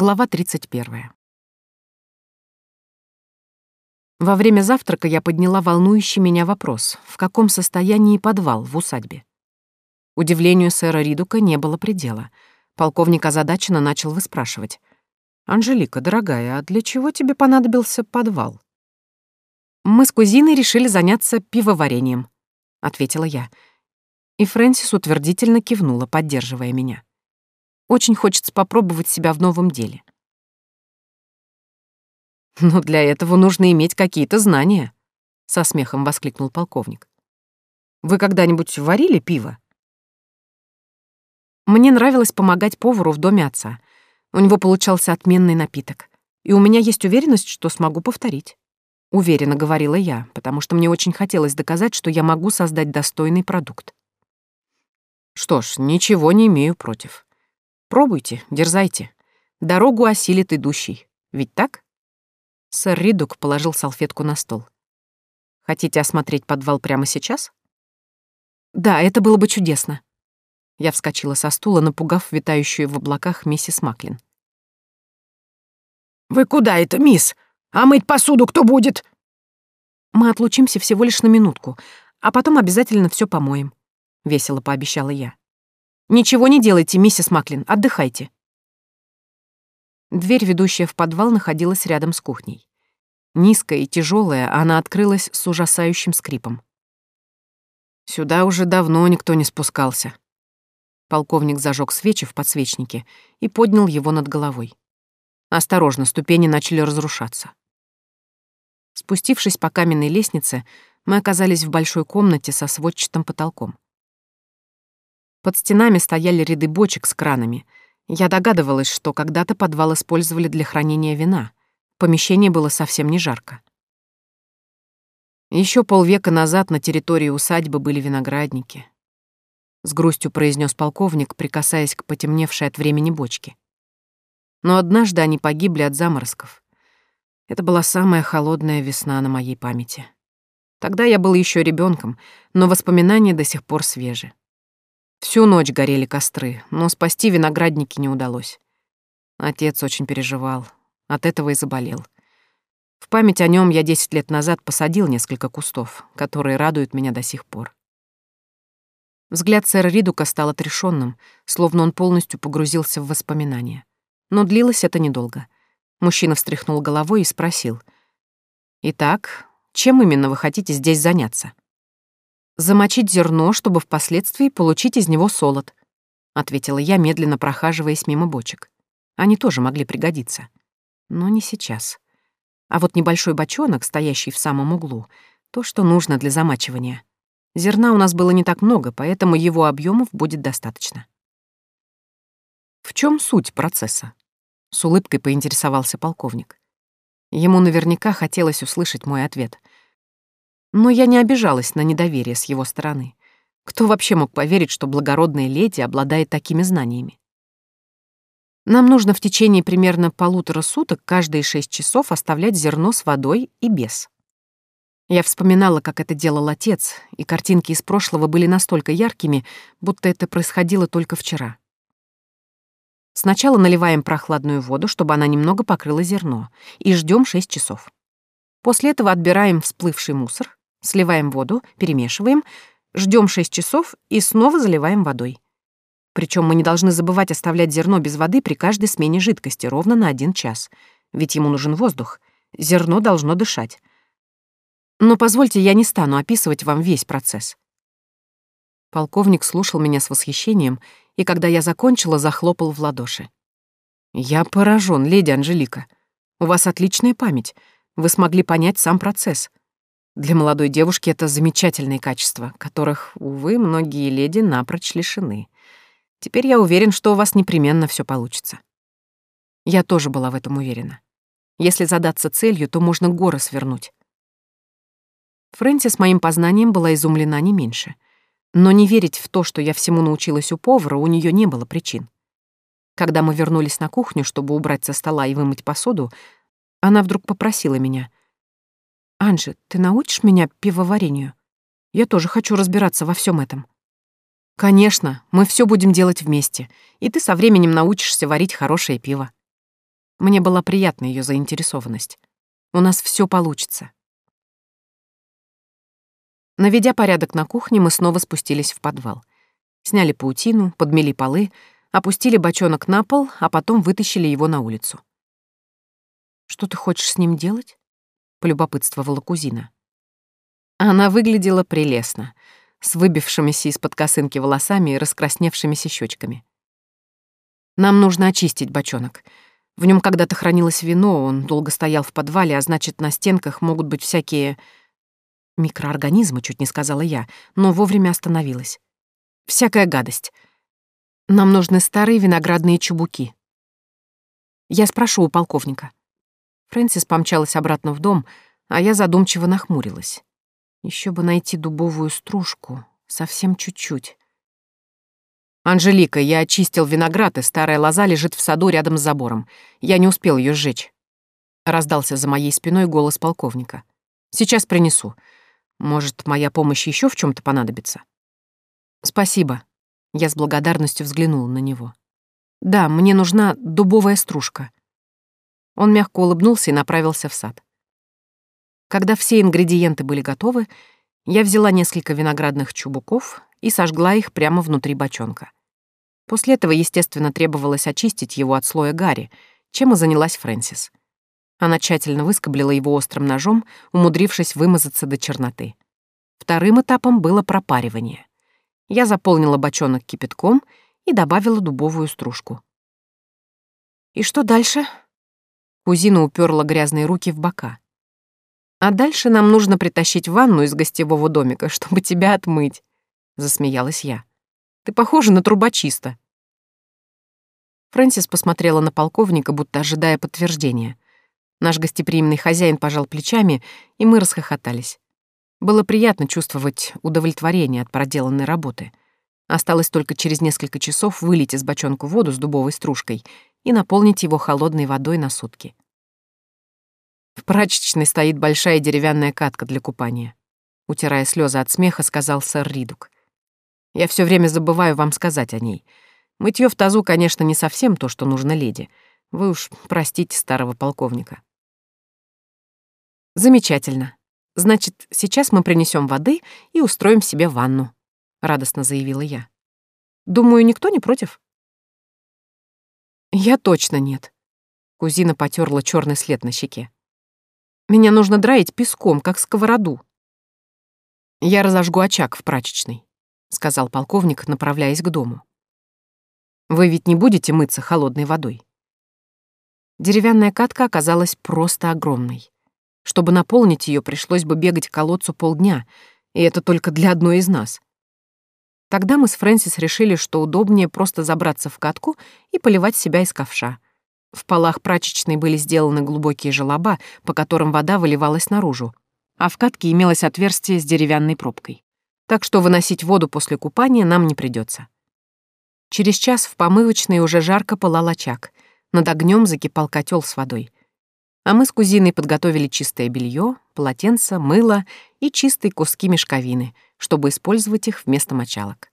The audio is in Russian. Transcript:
Глава 31. Во время завтрака я подняла волнующий меня вопрос, в каком состоянии подвал в усадьбе. Удивлению сэра Ридука не было предела. Полковник озадаченно начал выспрашивать. «Анжелика, дорогая, а для чего тебе понадобился подвал?» «Мы с кузиной решили заняться пивоварением», — ответила я. И Фрэнсис утвердительно кивнула, поддерживая меня. Очень хочется попробовать себя в новом деле. «Но для этого нужно иметь какие-то знания», — со смехом воскликнул полковник. «Вы когда-нибудь варили пиво?» Мне нравилось помогать повару в доме отца. У него получался отменный напиток. И у меня есть уверенность, что смогу повторить. Уверенно говорила я, потому что мне очень хотелось доказать, что я могу создать достойный продукт. Что ж, ничего не имею против. Пробуйте, дерзайте. Дорогу осилит идущий. Ведь так? Сэр Ридук положил салфетку на стол. Хотите осмотреть подвал прямо сейчас? Да, это было бы чудесно. Я вскочила со стула, напугав витающую в облаках миссис Маклин. «Вы куда это, мисс? А мыть посуду кто будет?» «Мы отлучимся всего лишь на минутку, а потом обязательно все помоем», — весело пообещала я. «Ничего не делайте, миссис Маклин, отдыхайте». Дверь, ведущая в подвал, находилась рядом с кухней. Низкая и тяжелая, она открылась с ужасающим скрипом. Сюда уже давно никто не спускался. Полковник зажег свечи в подсвечнике и поднял его над головой. Осторожно, ступени начали разрушаться. Спустившись по каменной лестнице, мы оказались в большой комнате со сводчатым потолком. Под стенами стояли ряды бочек с кранами. Я догадывалась, что когда-то подвал использовали для хранения вина. Помещение было совсем не жарко. Еще полвека назад на территории усадьбы были виноградники. С грустью произнес полковник, прикасаясь к потемневшей от времени бочке. Но однажды они погибли от заморозков. Это была самая холодная весна на моей памяти. Тогда я был еще ребенком, но воспоминания до сих пор свежи. Всю ночь горели костры, но спасти виноградники не удалось. Отец очень переживал, от этого и заболел. В память о нем я десять лет назад посадил несколько кустов, которые радуют меня до сих пор. Взгляд сэра Ридука стал отрешенным, словно он полностью погрузился в воспоминания. Но длилось это недолго. Мужчина встряхнул головой и спросил. «Итак, чем именно вы хотите здесь заняться?» Замочить зерно, чтобы впоследствии получить из него солод», — ответила я, медленно прохаживаясь мимо бочек. Они тоже могли пригодиться. Но не сейчас. А вот небольшой бочонок, стоящий в самом углу, то, что нужно для замачивания. Зерна у нас было не так много, поэтому его объемов будет достаточно. В чем суть процесса? С улыбкой поинтересовался полковник. Ему наверняка хотелось услышать мой ответ — но я не обижалась на недоверие с его стороны. Кто вообще мог поверить, что благородная леди обладает такими знаниями? Нам нужно в течение примерно полутора суток каждые шесть часов оставлять зерно с водой и без. Я вспоминала, как это делал отец, и картинки из прошлого были настолько яркими, будто это происходило только вчера. Сначала наливаем прохладную воду, чтобы она немного покрыла зерно, и ждем 6 часов. После этого отбираем всплывший мусор, Сливаем воду, перемешиваем, ждем 6 часов и снова заливаем водой. Причем мы не должны забывать оставлять зерно без воды при каждой смене жидкости ровно на один час, ведь ему нужен воздух. Зерно должно дышать. Но позвольте, я не стану описывать вам весь процесс. Полковник слушал меня с восхищением, и когда я закончила, захлопал в ладоши. «Я поражен, леди Анжелика. У вас отличная память. Вы смогли понять сам процесс. Для молодой девушки это замечательные качества, которых, увы, многие леди напрочь лишены. Теперь я уверен, что у вас непременно все получится. Я тоже была в этом уверена. Если задаться целью, то можно горы свернуть. Фрэнсис моим познанием была изумлена не меньше. Но не верить в то, что я всему научилась у повара, у нее не было причин. Когда мы вернулись на кухню, чтобы убрать со стола и вымыть посуду, она вдруг попросила меня — «Анжи, ты научишь меня пивоварению? Я тоже хочу разбираться во всем этом». «Конечно, мы все будем делать вместе, и ты со временем научишься варить хорошее пиво». Мне была приятна ее заинтересованность. У нас все получится. Наведя порядок на кухне, мы снова спустились в подвал. Сняли паутину, подмели полы, опустили бочонок на пол, а потом вытащили его на улицу. «Что ты хочешь с ним делать?» — полюбопытствовала кузина. Она выглядела прелестно, с выбившимися из-под косынки волосами и раскрасневшимися щечками. «Нам нужно очистить бочонок. В нем когда-то хранилось вино, он долго стоял в подвале, а значит, на стенках могут быть всякие Микроорганизмы, чуть не сказала я, но вовремя остановилась. Всякая гадость. Нам нужны старые виноградные чубуки. Я спрошу у полковника. Фрэнсис помчалась обратно в дом, а я задумчиво нахмурилась. Еще бы найти дубовую стружку, совсем чуть-чуть. «Анжелика, я очистил виноград, и старая лоза лежит в саду рядом с забором. Я не успел ее сжечь». Раздался за моей спиной голос полковника. «Сейчас принесу. Может, моя помощь еще в чем то понадобится? Спасибо. Я с благодарностью взглянула на него. Да, мне нужна дубовая стружка. Он мягко улыбнулся и направился в сад. Когда все ингредиенты были готовы, я взяла несколько виноградных чубуков и сожгла их прямо внутри бочонка. После этого, естественно, требовалось очистить его от слоя гари, чем и занялась Фрэнсис. Она тщательно выскоблила его острым ножом, умудрившись вымазаться до черноты. Вторым этапом было пропаривание. Я заполнила бочонок кипятком и добавила дубовую стружку. «И что дальше?» Кузина уперла грязные руки в бока. «А дальше нам нужно притащить ванну из гостевого домика, чтобы тебя отмыть», — засмеялась я. «Ты похожа на трубочиста». Фрэнсис посмотрела на полковника, будто ожидая подтверждения — Наш гостеприимный хозяин пожал плечами, и мы расхохотались. Было приятно чувствовать удовлетворение от проделанной работы. Осталось только через несколько часов вылить из бочонка воду с дубовой стружкой и наполнить его холодной водой на сутки. В прачечной стоит большая деревянная катка для купания. Утирая слезы от смеха, сказал сэр Ридук. Я все время забываю вам сказать о ней. Мытье в тазу, конечно, не совсем то, что нужно леди. Вы уж простите старого полковника. Замечательно. Значит, сейчас мы принесем воды и устроим себе ванну, радостно заявила я. Думаю, никто не против. Я точно нет. Кузина потерла черный след на щеке. Меня нужно драить песком, как сковороду. Я разожгу очаг в прачечной, сказал полковник, направляясь к дому. Вы ведь не будете мыться холодной водой. Деревянная катка оказалась просто огромной. Чтобы наполнить ее, пришлось бы бегать к колодцу полдня, и это только для одной из нас. Тогда мы с Фрэнсис решили, что удобнее просто забраться в катку и поливать себя из ковша. В полах прачечной были сделаны глубокие желоба, по которым вода выливалась наружу, а в катке имелось отверстие с деревянной пробкой. Так что выносить воду после купания нам не придется. Через час в помывочной уже жарко пылал очаг. Над огнем закипал котел с водой а мы с кузиной подготовили чистое белье, полотенце, мыло и чистые куски мешковины, чтобы использовать их вместо мочалок.